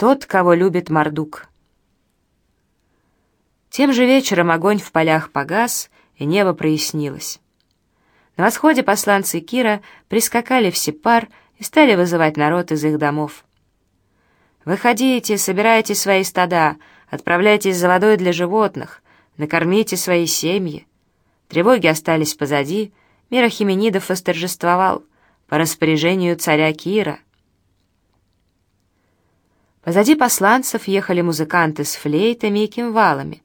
Тот, кого любит Мордук. Тем же вечером огонь в полях погас, и небо прояснилось. На восходе посланцы Кира прискакали в Сепар и стали вызывать народ из их домов. «Выходите, собирайте свои стада, отправляйтесь за водой для животных, накормите свои семьи». Тревоги остались позади, мир Ахименидов восторжествовал по распоряжению царя Кира. Позади посланцев ехали музыканты с флейтами и кимвалами.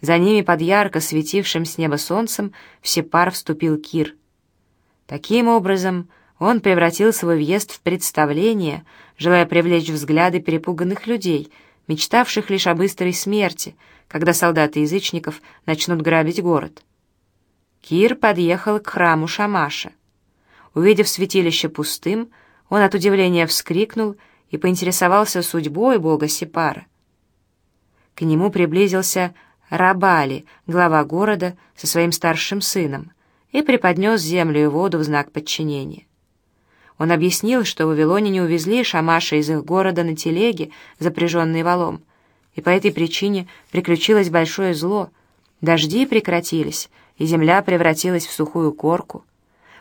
За ними под ярко светившим с неба солнцем в Сепар вступил Кир. Таким образом, он превратил свой въезд в представление, желая привлечь взгляды перепуганных людей, мечтавших лишь о быстрой смерти, когда солдаты язычников начнут грабить город. Кир подъехал к храму Шамаша. Увидев святилище пустым, он от удивления вскрикнул и поинтересовался судьбой бога Сепара. К нему приблизился Рабали, глава города, со своим старшим сыном, и преподнес землю и воду в знак подчинения. Он объяснил, что вавилоняне увезли Шамаша из их города на телеге, запряженной валом, и по этой причине приключилось большое зло. Дожди прекратились, и земля превратилась в сухую корку.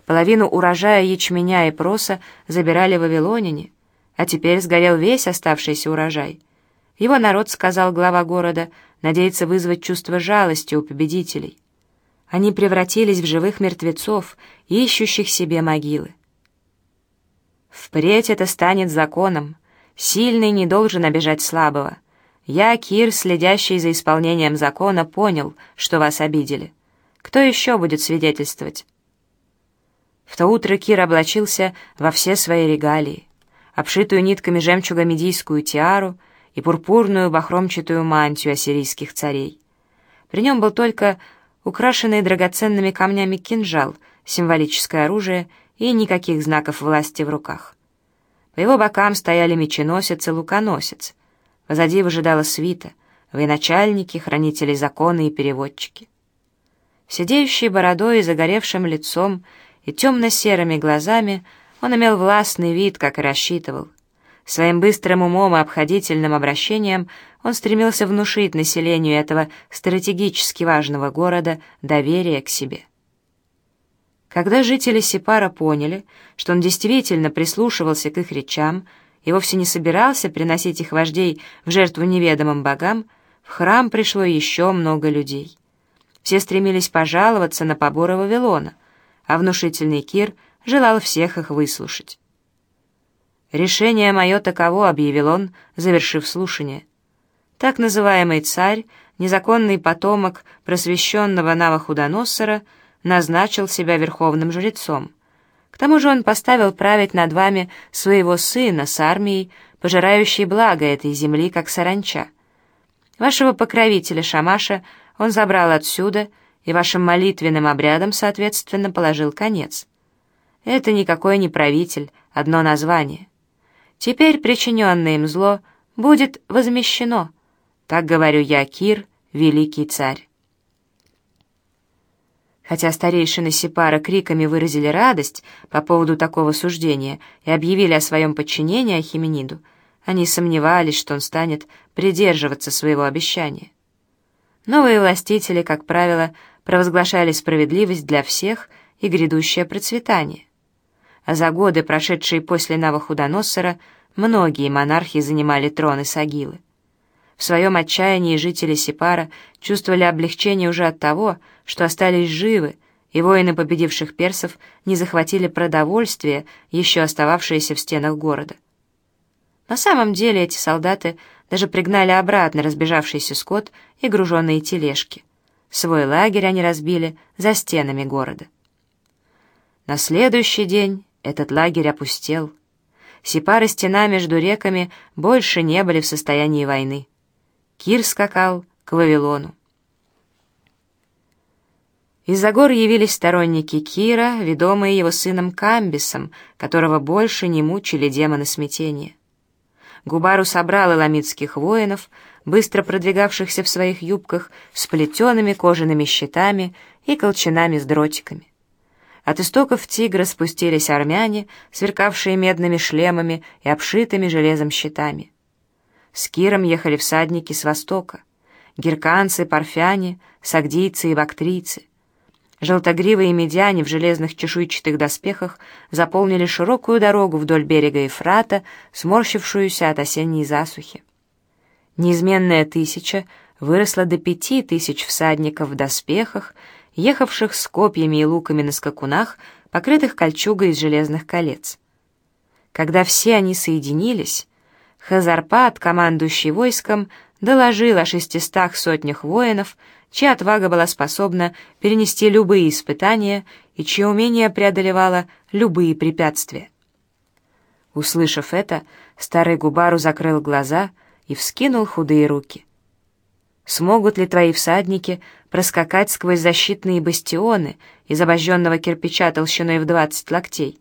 Половину урожая ячменя и проса забирали вавилоняне, а теперь сгорел весь оставшийся урожай. Его народ, сказал глава города, надеется вызвать чувство жалости у победителей. Они превратились в живых мертвецов, ищущих себе могилы. Впредь это станет законом. Сильный не должен обижать слабого. Я, Кир, следящий за исполнением закона, понял, что вас обидели. Кто еще будет свидетельствовать? В то утро Кир облачился во все свои регалии, обшитую нитками жемчуга медийскую тиару и пурпурную бахромчатую мантию ассирийских царей. При нем был только украшенный драгоценными камнями кинжал, символическое оружие и никаких знаков власти в руках. По его бокам стояли меченосец и луконосец. Позади выжидала свита, военачальники, хранители закона и переводчики сидеющей бородой и загоревшим лицом и темно-серыми глазами, он имел властный вид, как и рассчитывал. Своим быстрым умом и обходительным обращением он стремился внушить населению этого стратегически важного города доверие к себе. Когда жители Сепара поняли, что он действительно прислушивался к их речам и вовсе не собирался приносить их вождей в жертву неведомым богам, в храм пришло еще много людей. Все стремились пожаловаться на поборы Вавилона, а внушительный Кир желал всех их выслушать. «Решение мое таково», — объявил он, завершив слушание. Так называемый царь, незаконный потомок просвещенного Навахудоносора, назначил себя верховным жрецом. К тому же он поставил править над вами своего сына с армией, пожирающей благо этой земли, как саранча. Вашего покровителя Шамаша — он забрал отсюда и вашим молитвенным обрядам, соответственно, положил конец. Это никакой не правитель, одно название. Теперь причиненное им зло будет возмещено. Так говорю я, Кир, великий царь. Хотя старейшины Сепара криками выразили радость по поводу такого суждения и объявили о своем подчинении Ахимениду, они сомневались, что он станет придерживаться своего обещания. Новые властители, как правило, провозглашали справедливость для всех и грядущее процветание. За годы, прошедшие после Навуходоносора, многие монархи занимали троны Сагилы. В своем отчаянии жители Сепара чувствовали облегчение уже от того, что остались живы, и воины победивших персов не захватили продовольствие, еще остававшееся в стенах города. На самом деле эти солдаты даже пригнали обратно разбежавшийся скот и груженные тележки. Свой лагерь они разбили за стенами города. На следующий день этот лагерь опустел. Сепары стена между реками больше не были в состоянии войны. Кир скакал к Вавилону. Из-за гор явились сторонники Кира, ведомые его сыном Камбисом, которого больше не мучили демоны смятения. Губару собрал эламитских воинов, быстро продвигавшихся в своих юбках с плетеными кожаными щитами и колчанами с дротиками. От истоков тигра спустились армяне, сверкавшие медными шлемами и обшитыми железом щитами. С Киром ехали всадники с востока. Герканцы, парфяне, сагдийцы и бактрийцы. Желтогривые медяне в железных чешуйчатых доспехах заполнили широкую дорогу вдоль берега Ефрата, сморщившуюся от осенней засухи. Неизменная тысяча выросла до пяти тысяч всадников в доспехах, ехавших с копьями и луками на скакунах, покрытых кольчугой из железных колец. Когда все они соединились, Хазарпат, командующий войском, доложил о шестистах сотнях воинов, чья отвага была способна перенести любые испытания и чье умение преодолевало любые препятствия. Услышав это, старый Губару закрыл глаза и вскинул худые руки. Смогут ли твои всадники проскакать сквозь защитные бастионы из обожженного кирпича толщиной в двадцать локтей?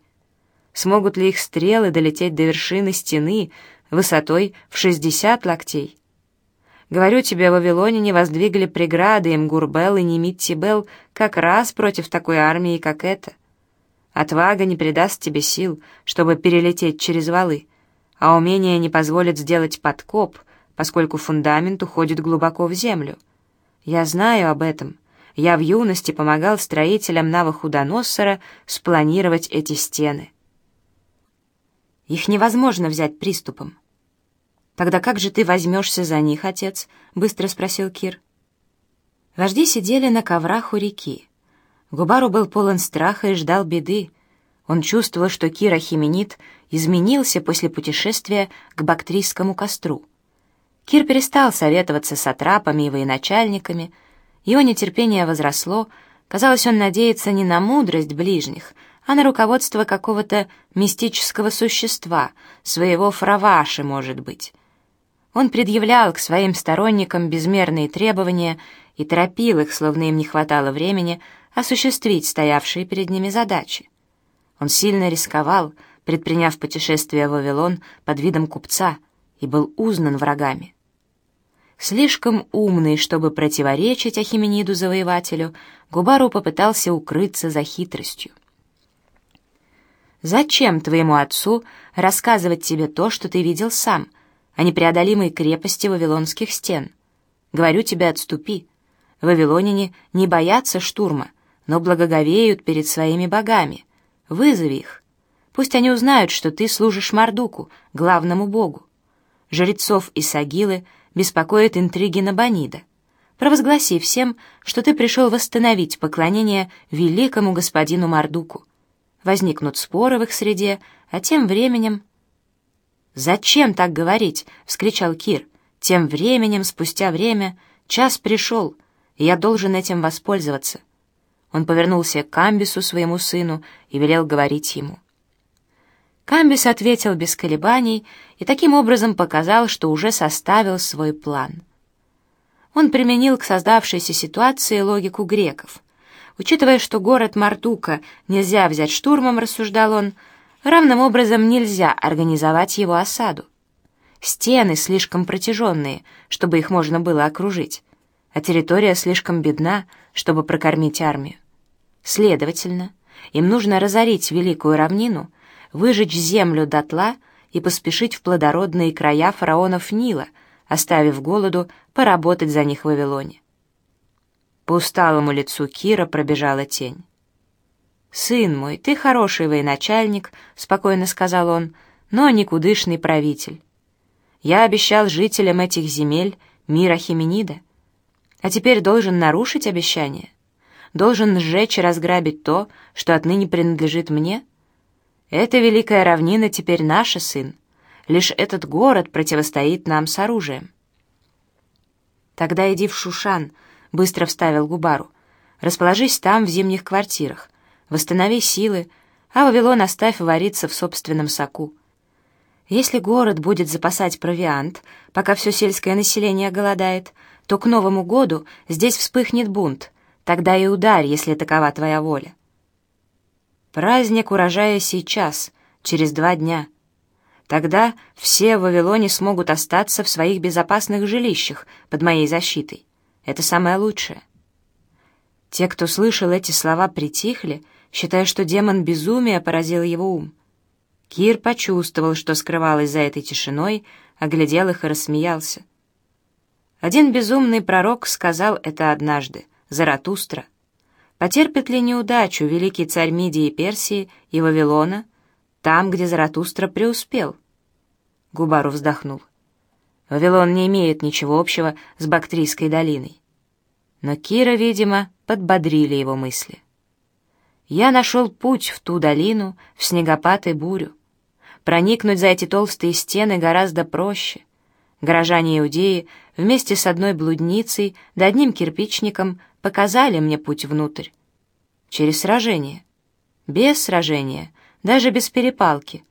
Смогут ли их стрелы долететь до вершины стены высотой в шестьдесят локтей? Говорю тебе, Вавилоне не воздвигли преграды им Гурбел и Немиттибел как раз против такой армии, как эта. Отвага не придаст тебе сил, чтобы перелететь через валы, а умение не позволит сделать подкоп, поскольку фундамент уходит глубоко в землю. Я знаю об этом. Я в юности помогал строителям Навахудоносора спланировать эти стены. Их невозможно взять приступом. «Тогда как же ты возьмешься за них, отец?» — быстро спросил Кир. Вожди сидели на коврах у реки. Губару был полон страха и ждал беды. Он чувствовал, что Кир Ахименит изменился после путешествия к бактрийскому костру. Кир перестал советоваться с атрапами и военачальниками. Его нетерпение возросло. Казалось, он надеется не на мудрость ближних, а на руководство какого-то мистического существа, своего фраваши, может быть. Он предъявлял к своим сторонникам безмерные требования и торопил их, словно им не хватало времени, осуществить стоявшие перед ними задачи. Он сильно рисковал, предприняв путешествие в Вавилон под видом купца, и был узнан врагами. Слишком умный, чтобы противоречить Ахимениду-завоевателю, Губару попытался укрыться за хитростью. «Зачем твоему отцу рассказывать тебе то, что ты видел сам?» о непреодолимой крепости вавилонских стен. Говорю тебе, отступи. Вавилоняне не боятся штурма, но благоговеют перед своими богами. Вызови их. Пусть они узнают, что ты служишь Мардуку, главному богу. Жрецов и Сагилы беспокоят интриги Набонида. Провозгласи всем, что ты пришел восстановить поклонение великому господину Мардуку. Возникнут споры в их среде, а тем временем «Зачем так говорить?» — вскричал Кир. «Тем временем, спустя время, час пришел, и я должен этим воспользоваться». Он повернулся к Камбису, своему сыну, и велел говорить ему. Камбис ответил без колебаний и таким образом показал, что уже составил свой план. Он применил к создавшейся ситуации логику греков. Учитывая, что город Мартука нельзя взять штурмом, рассуждал он, — Равным образом нельзя организовать его осаду. Стены слишком протяженные, чтобы их можно было окружить, а территория слишком бедна, чтобы прокормить армию. Следовательно, им нужно разорить великую равнину, выжечь землю дотла и поспешить в плодородные края фараонов Нила, оставив голоду поработать за них в Вавилоне. По усталому лицу Кира пробежала тень. «Сын мой, ты хороший военачальник», — спокойно сказал он, — «но никудышный правитель. Я обещал жителям этих земель мира Хименида, а теперь должен нарушить обещание, должен сжечь и разграбить то, что отныне принадлежит мне. Эта великая равнина теперь наша, сын. Лишь этот город противостоит нам с оружием». «Тогда иди в Шушан», — быстро вставил Губару. «Расположись там, в зимних квартирах восстанови силы, а Вавилон оставь вариться в собственном соку. Если город будет запасать провиант, пока все сельское население голодает, то к Новому году здесь вспыхнет бунт, тогда и ударь, если такова твоя воля. Праздник урожая сейчас, через два дня. Тогда все в Вавилоне смогут остаться в своих безопасных жилищах под моей защитой. Это самое лучшее. Те, кто слышал эти слова, притихли, считая, что демон безумия поразил его ум. Кир почувствовал, что скрывалось за этой тишиной, оглядел их и рассмеялся. Один безумный пророк сказал это однажды, Заратустра. Потерпит ли неудачу великий царь Мидии и Персии и Вавилона, там, где Заратустра преуспел? Губару вздохнул. Вавилон не имеет ничего общего с Бактрийской долиной. Но Кира, видимо, подбодрили его мысли. Я нашел путь в ту долину, в снегопад и бурю. Проникнуть за эти толстые стены гораздо проще. Горожане-иудеи вместе с одной блудницей да одним кирпичником показали мне путь внутрь. Через сражение. Без сражения, даже без перепалки.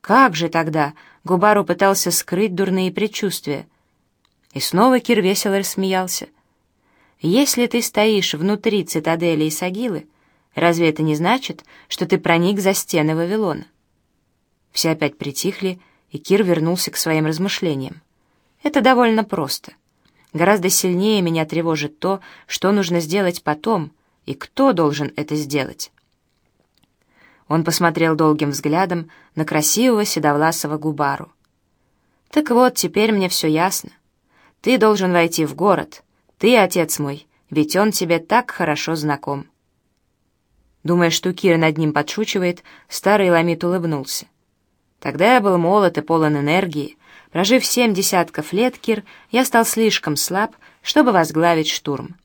Как же тогда Губару пытался скрыть дурные предчувствия? И снова Кир весело рассмеялся. Если ты стоишь внутри цитадели Исагилы, разве это не значит, что ты проник за стены Вавилона? Все опять притихли, и Кир вернулся к своим размышлениям. Это довольно просто. Гораздо сильнее меня тревожит то, что нужно сделать потом, и кто должен это сделать. Он посмотрел долгим взглядом на красивого седовласого губару. «Так вот, теперь мне все ясно. Ты должен войти в город. Ты, отец мой, ведь он тебе так хорошо знаком». Думая, что Кира над ним подшучивает, старый ламит улыбнулся. Тогда я был молод и полон энергии. Прожив семь десятков лет, Кир, я стал слишком слаб, чтобы возглавить штурм.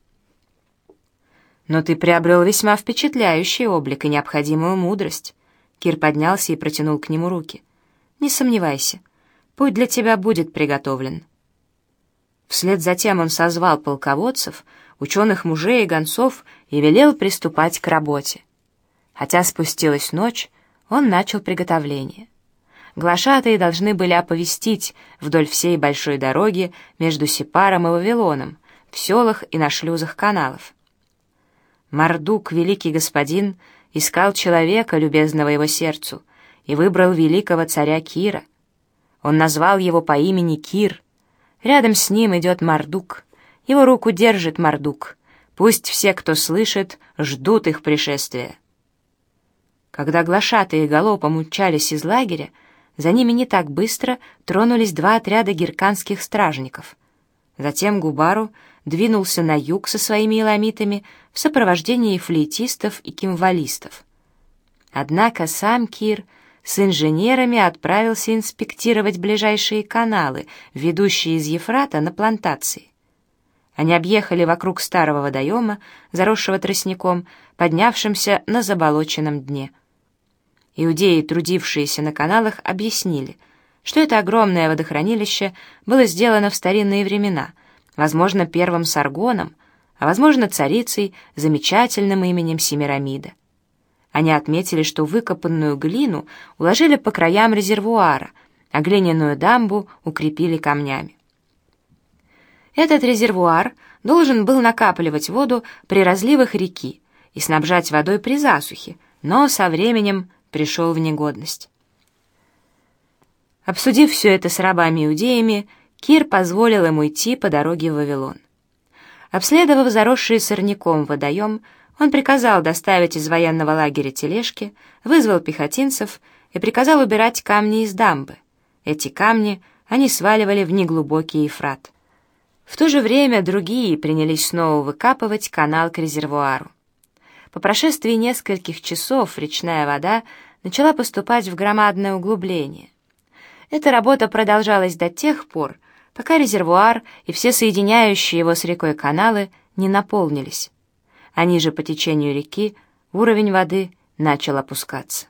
Но ты приобрел весьма впечатляющий облик и необходимую мудрость. Кир поднялся и протянул к нему руки. Не сомневайся, путь для тебя будет приготовлен. Вслед за тем он созвал полководцев, ученых мужей и гонцов и велел приступать к работе. Хотя спустилась ночь, он начал приготовление глашатые должны были оповестить вдоль всей большой дороги между Сепаром и Вавилоном, в селах и на шлюзах каналов. Мардук, великий господин, искал человека, любезного его сердцу, и выбрал великого царя Кира. Он назвал его по имени Кир. Рядом с ним идет Мардук. Его руку держит Мардук. Пусть все, кто слышит, ждут их пришествия. Когда глашатые галопом умчались из лагеря, за ними не так быстро тронулись два отряда герканских стражников. Затем Губару двинулся на юг со своими иламитами в сопровождении флейтистов и кимвалистов. Однако сам Кир с инженерами отправился инспектировать ближайшие каналы, ведущие из Ефрата на плантации. Они объехали вокруг старого водоема, заросшего тростником, поднявшимся на заболоченном дне — Иудеи, трудившиеся на каналах, объяснили, что это огромное водохранилище было сделано в старинные времена, возможно, первым Саргоном, а, возможно, царицей, замечательным именем Семирамида. Они отметили, что выкопанную глину уложили по краям резервуара, а глиняную дамбу укрепили камнями. Этот резервуар должен был накапливать воду при разливах реки и снабжать водой при засухе, но со временем пришел в негодность. Обсудив все это с рабами-иудеями, Кир позволил ему идти по дороге в Вавилон. Обследовав заросший сорняком водоем, он приказал доставить из военного лагеря тележки, вызвал пехотинцев и приказал убирать камни из дамбы. Эти камни они сваливали в неглубокий Ефрат. В то же время другие принялись снова выкапывать канал к резервуару. По прошествии нескольких часов речная вода начала поступать в громадное углубление. Эта работа продолжалась до тех пор, пока резервуар и все соединяющие его с рекой каналы не наполнились. А ниже по течению реки уровень воды начал опускаться.